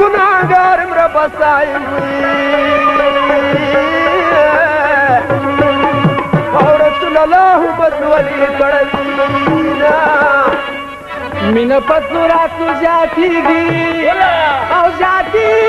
गुनाहगारम रबसाई। औरत ललाहु बदवली कड़ीना मिन पतुरा तू जातीगी औ जातीगी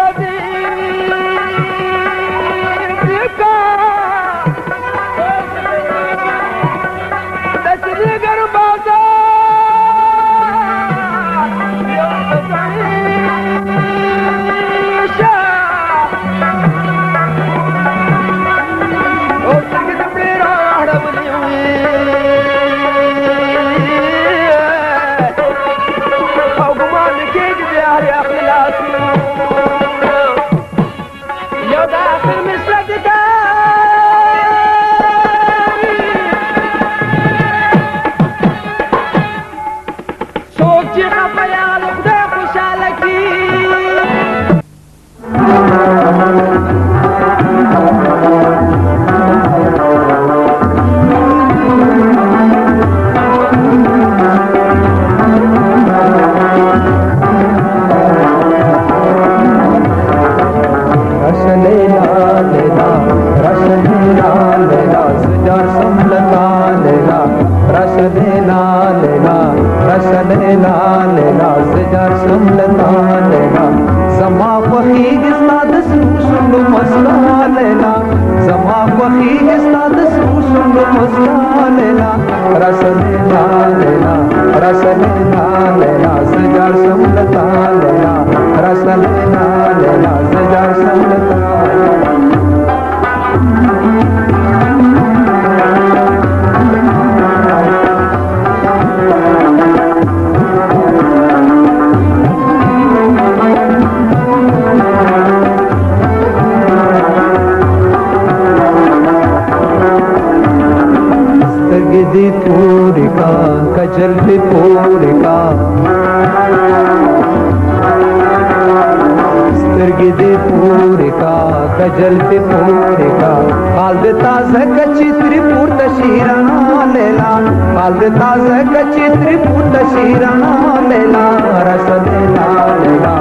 जमा वही गिस्ताद सुसुंग मस्ता गिस्ताद सुसुंग मस्ता लेला रस लेला रस लेला लेला सजा समलता लेला रस कजल्पि पूरिका स्थगिति पूरिका कजल्पि पूरिका कालदता सकची त्रिपुट शिरणा लेला कालदता सकची त्रिपुट शिरणा लेला रस लेला लेला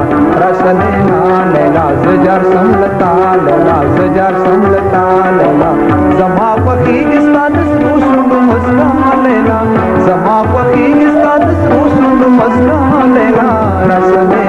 रस लेला लेला जजार समलता लेला जजार समलता लेला जमा पकी इस्ताद सुसुंड मस्ता लेला जमा पकी इस्ताद सुसुंड मस्का लेगा रस लेला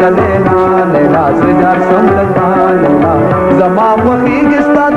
रस लेला लेला सजार समलता लेला जमा पखी गिस्ताद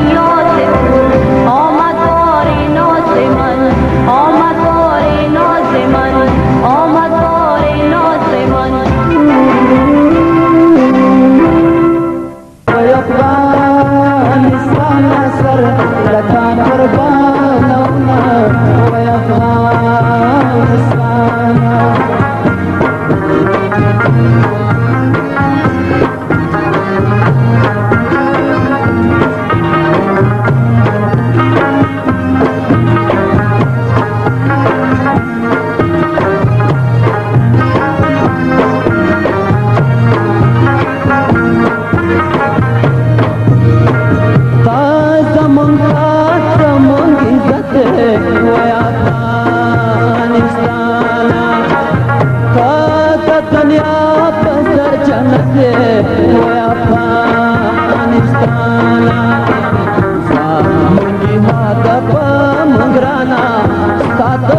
दुनिया पसर जनते होया पाकिस्ताना मुंगी हात मंगराना. सात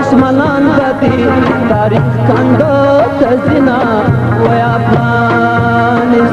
उस्मानान जाती तारीख कांदो तजिना होया पाकिस्ताना